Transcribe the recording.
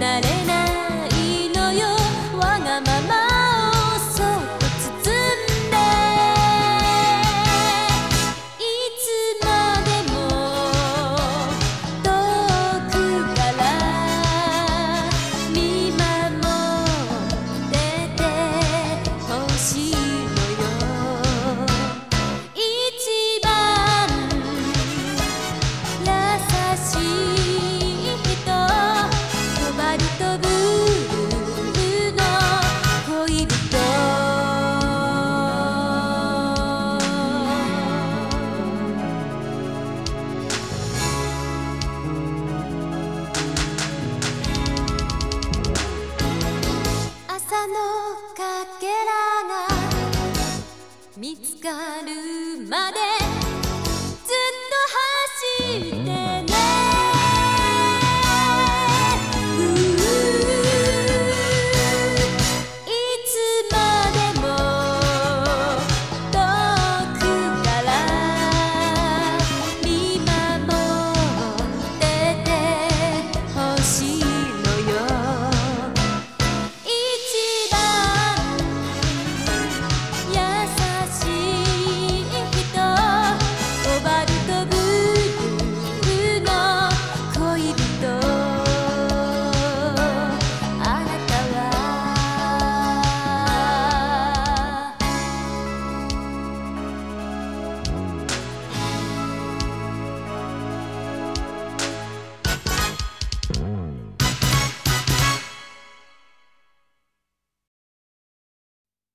なれない見つかるまで